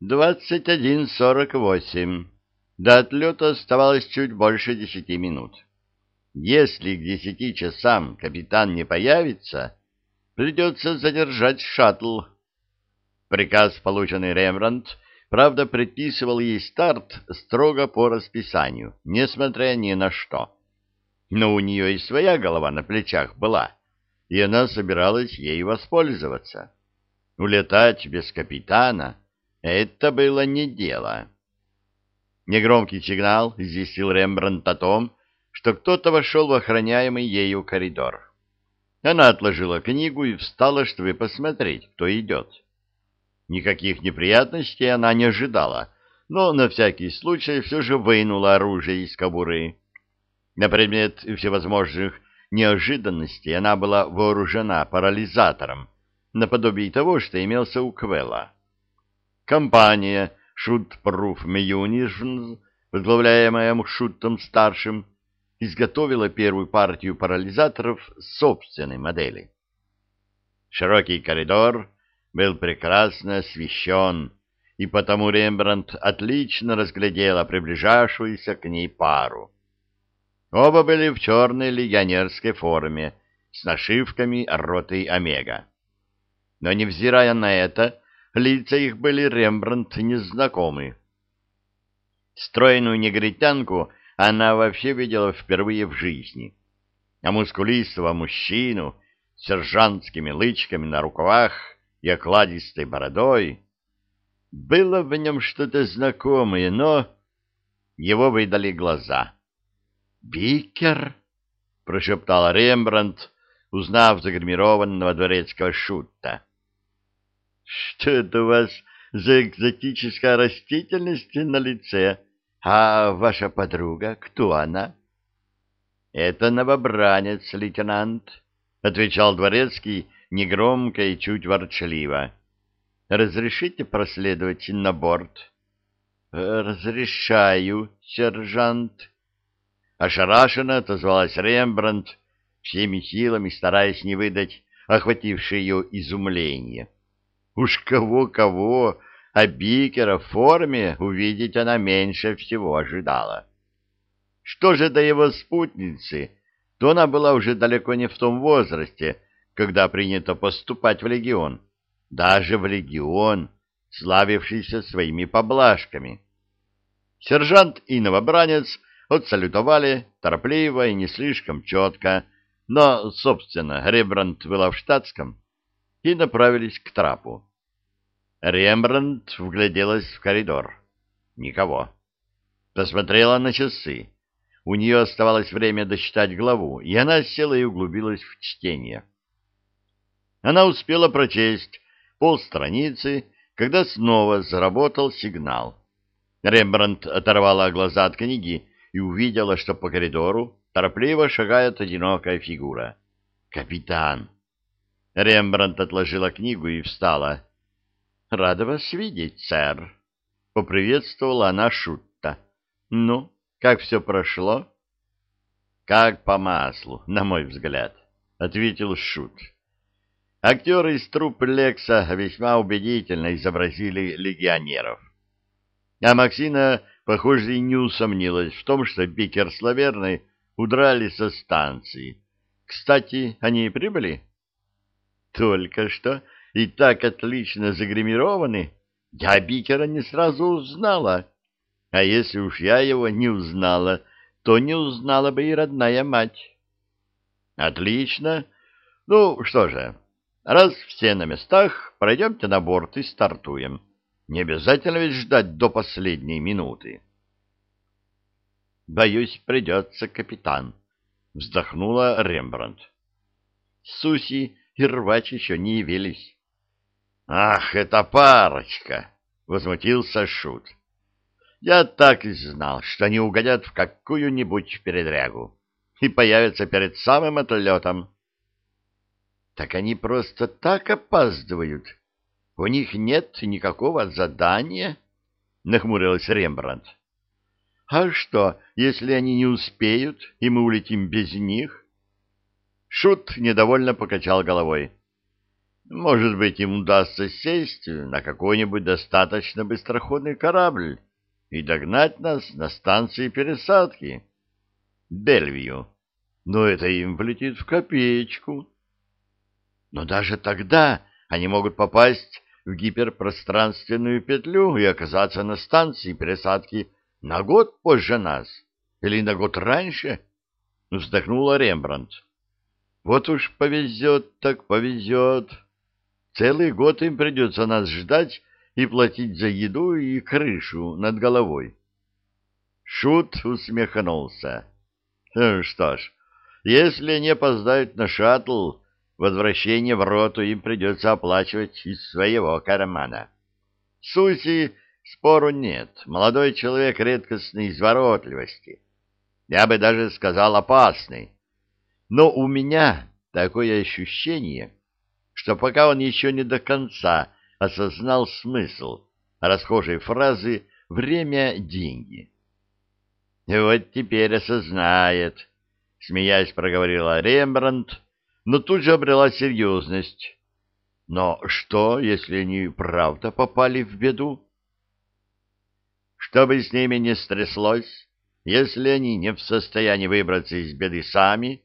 Двадцать один сорок восемь. До отлета оставалось чуть больше десяти минут. Если к десяти часам капитан не появится, придется задержать шаттл. Приказ, полученный Рембрандт, правда, предписывал ей старт строго по расписанию, несмотря ни на что. Но у нее и своя голова на плечах была, и она собиралась ей воспользоваться. Улетать без капитана — это было не дело. Негромкий сигнал известил Рембрандт о том, что кто-то вошел в охраняемый ею коридор. Она отложила книгу и встала, чтобы посмотреть, кто идет. Никаких неприятностей она не ожидала, но на всякий случай все же вынула оружие из кобуры. На предмет всевозможных неожиданностей она была вооружена парализатором, наподобие того, что имелся у Квелла. Компания Шут-Пруф Мюнижнс, возглавляемая Шутом-старшим, изготовила первую партию парализаторов собственной модели. Широкий коридор был прекрасно освещен, и потому Рембрандт отлично разглядела приближавшуюся к ней пару. Оба были в черной легионерской форме с нашивками роты Омега. Но, невзирая на это, лица их были Рембрандт незнакомы. Стройную негритянку она вообще видела впервые в жизни, а мускулистого мужчину с сержантскими лычками на рукавах и окладистой бородой было в нем что-то знакомое, но его выдали глаза. «Бикер!» — прошептал Рембрандт, узнав загримированного дворецкого шута. «Что это у вас за экзотическая растительность на лице?» А ваша подруга, кто она? — Это новобранец, лейтенант, — отвечал дворецкий негромко и чуть ворчливо. — Разрешите проследовать на борт? — Разрешаю, сержант. Ошарашенно отозвалась Рембрандт, всеми силами стараясь не выдать охватившее ее изумление. Уж кого-кого, а Бикера в форме увидеть она меньше всего ожидала. Что же до его спутницы, то она была уже далеко не в том возрасте, когда принято поступать в легион, даже в легион, славившийся своими поблажками. Сержант и новобранец отсалютовали торопливо и не слишком четко, но, собственно, Ребрандт была в штатском, и направились к трапу. Рембрандт вгляделась в коридор. Никого. Посмотрела на часы. У нее оставалось время досчитать главу, и она села и углубилась в чтение. Она успела прочесть полстраницы, когда снова заработал сигнал. Рембрандт оторвала глаза от книги и увидела, что по коридору торопливо шагает одинокая фигура. «Капитан!» Рембрандт отложила книгу и встала. — Рада вас видеть, сэр, — поприветствовала она Шутта. — Ну, как все прошло? — Как по маслу, на мой взгляд, — ответил Шут. Актеры из труп Лекса весьма убедительно изобразили легионеров. А Максина, похоже, и не усомнилась в том, что Бикер с Лаверной удрали со станции. Кстати, они прибыли? — Только что и так отлично загримированы, я Бикера не сразу узнала. А если уж я его не узнала, то не узнала бы и родная мать. Отлично. Ну, что же, раз все на местах, пройдемте на борт и стартуем. Не обязательно ведь ждать до последней минуты. Боюсь, придется, капитан, вздохнула Рембрандт. Суси и рвач еще не явились. «Ах, это парочка!» — возмутился Шут. «Я так и знал, что они угодят в какую-нибудь передрягу и появятся перед самым отлетом». «Так они просто так опаздывают. У них нет никакого задания?» — нахмурилась Рембрандт. «А что, если они не успеют, и мы улетим без них?» Шут недовольно покачал головой. Может быть, им удастся сесть на какой-нибудь достаточно быстроходный корабль и догнать нас на станции пересадки. Бельвию. Но это им влетит в копеечку. Но даже тогда они могут попасть в гиперпространственную петлю и оказаться на станции пересадки на год позже нас или на год раньше, — вздохнула Рембрандт. Вот уж повезет так повезет. Целый год им придется нас ждать и платить за еду и крышу над головой. Шут усмехнулся. «Э, что ж, если не опоздают на шаттл, возвращение в роту им придется оплачивать из своего кармана. Суси спору нет, молодой человек редкостной изворотливости. Я бы даже сказал опасный. Но у меня такое ощущение, что пока он еще не до конца осознал смысл расхожей фразы «время – деньги». Вот теперь осознает, смеясь проговорила Рембрандт, но тут же обрела серьезность. Но что, если они правда попали в беду? Что бы с ними не стряслось, если они не в состоянии выбраться из беды сами,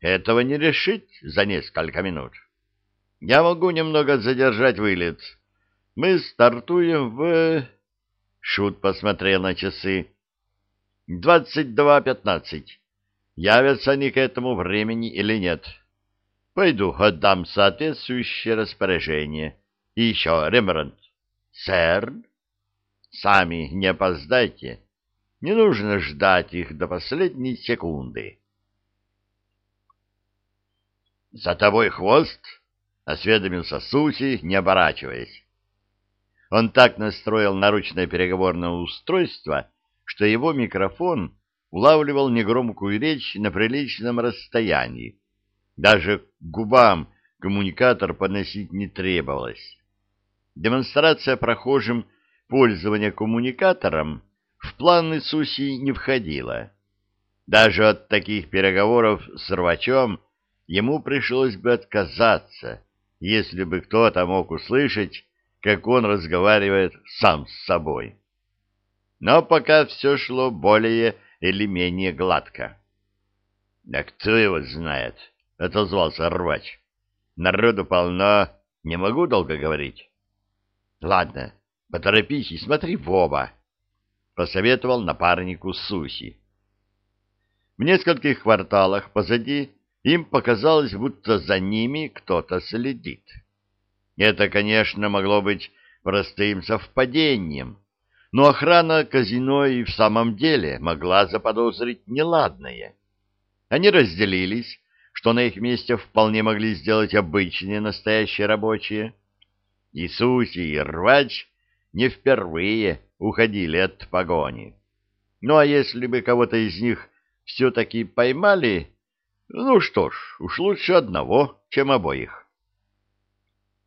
этого не решить за несколько минут. Я могу немного задержать вылет. Мы стартуем в... Шут посмотрел на часы. Двадцать два пятнадцать. Явятся они к этому времени или нет? Пойду отдам соответствующее распоряжение. И еще, Рембрандт. Сэр? Сами не опоздайте. Не нужно ждать их до последней секунды. «За тобой хвост?» — осведомился Суси, не оборачиваясь. Он так настроил наручное переговорное устройство, что его микрофон улавливал негромкую речь на приличном расстоянии. Даже к губам коммуникатор подносить не требовалось. Демонстрация прохожим пользования коммуникатором в планы Суси не входила. Даже от таких переговоров с рвачом ему пришлось бы отказаться, если бы кто-то мог услышать, как он разговаривает сам с собой. Но пока все шло более или менее гладко. — Да кто его знает? — отозвался рвач. — Народу полно, не могу долго говорить. — Ладно, поторопись и смотри в оба, — посоветовал напарнику Суси. В нескольких кварталах позади им показалось, будто за ними кто-то следит. Это, конечно, могло быть простым совпадением, но охрана казино и в самом деле могла заподозрить неладное. Они разделились, что на их месте вполне могли сделать обычные настоящие рабочие. Иисуси и Рвач не впервые уходили от погони. Ну а если бы кого-то из них все-таки поймали, ну что ж, уж лучше одного, чем обоих.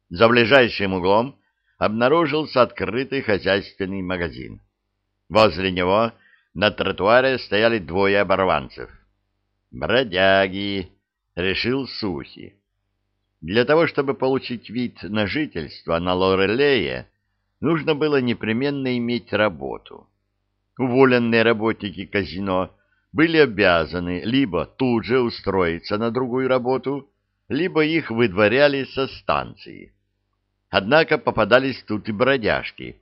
За ближайшим углом обнаружился открытый хозяйственный магазин. Возле него на тротуаре стояли двое оборванцев. «Бродяги!» — решил Сухи. Для того, чтобы получить вид на жительство на Лорелее, нужно было непременно иметь работу. Уволенные работники казино были обязаны либо тут же устроиться на другую работу, либо их выдворяли со станции. Однако попадались тут и бродяжки.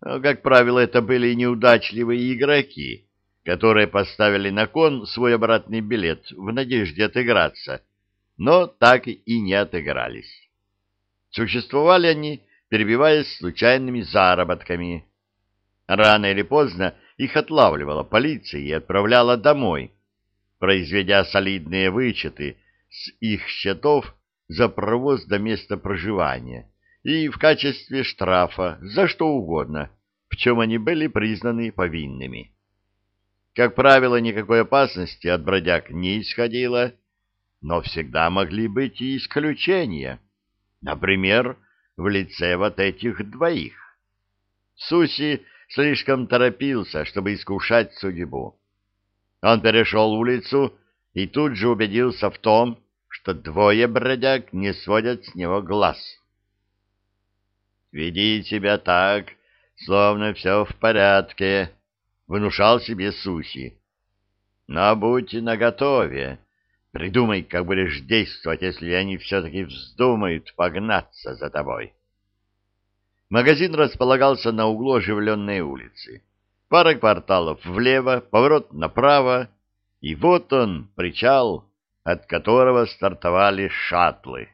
Как правило, это были неудачливые игроки, которые поставили на кон свой обратный билет в надежде отыграться, но так и не отыгрались. Существовали они, перебиваясь случайными заработками. Рано или поздно их отлавливала полиция и отправляла домой, произведя солидные вычеты с их счетов за провоз до места проживания и в качестве штрафа за что угодно, в чем они были признаны повинными. Как правило, никакой опасности от бродяг не исходило, но всегда могли быть и исключения, например, в лице вот этих двоих. Суси слишком торопился, чтобы искушать судьбу. Он перешел улицу и тут же убедился в том, что двое бродяг не сводят с него глаз. «Веди себя так, словно все в порядке», — внушал себе Суси. «Но будь наготове, придумай, как будешь действовать, если они все-таки вздумают погнаться за тобой». Магазин располагался на углу оживленной улицы. Пара кварталов влево, поворот направо, и вот он, причал, от которого стартовали шаттлы.